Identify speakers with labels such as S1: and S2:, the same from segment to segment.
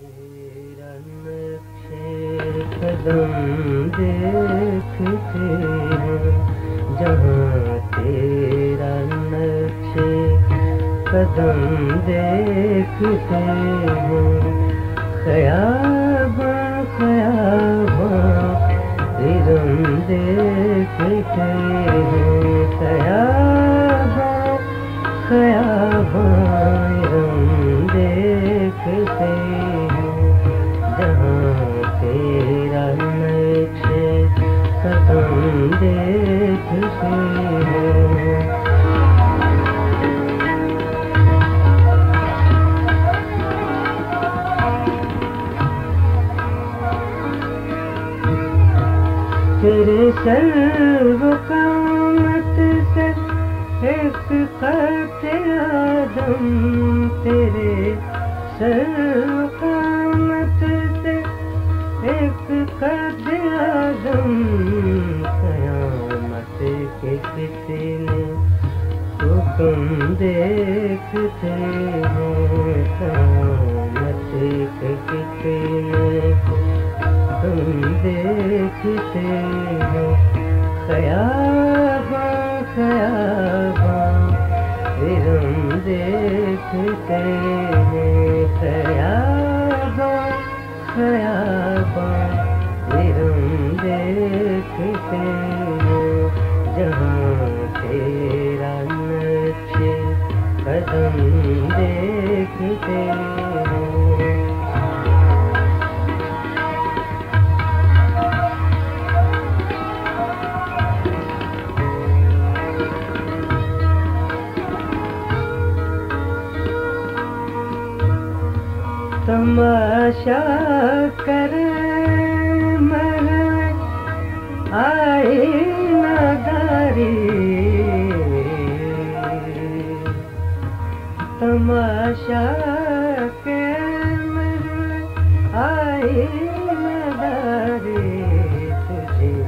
S1: تیرا نقش قدم دیکھتے ہیں۔ جہاں تیرا نقش قدم دیکھتے ہیں۔ خیاباں خیاباں ارم دیکھتے ہیں۔ خیاباں ارم دیکھتے ہیں تیرے سر قامت سے ایک قط آدم، تیرے سر قامت سے ایک قد آدم، قیامت کے کسی نے حکم دیکھتے ہیں قیامت کے کسی تم دیکھتے ہو خیاباں خیاباں ارم دیکھتے ہیں جہاں تیرا نقش قدم دیکھتے تماشا کر مر آئی تماشا مر آئی نداری تجھے۔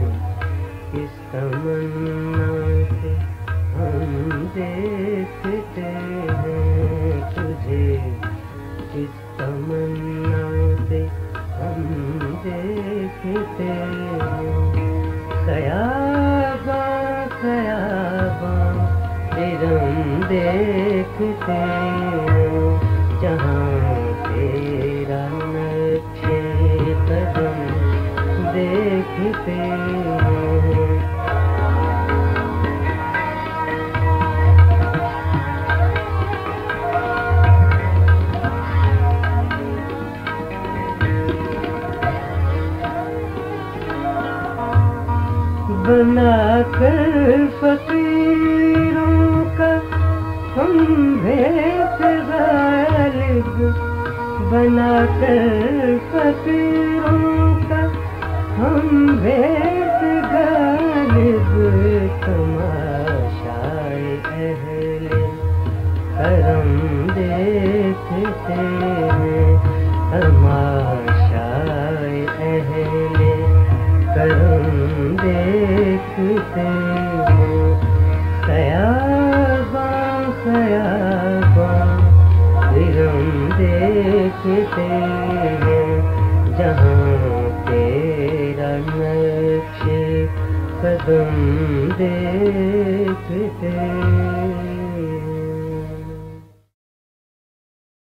S1: کس تمنا سے ہم دیکھتے ہیں تجھے۔ کس تمنا سے ہم دیکھتے ہیں۔ خیاباں خیاباں ارم دیکھتے بنا کر فقیروں کا ہم بھیت غالب بنا کر فقیروں کا ہم بھیت غالب تماشائے اہل کرم دیکھتے ہیں تماشائے اہل کرم دیکھتے ہیں خیاباں خیاباں دیکھتے ہیں جہاں تیرا نقش قدم دیکھتے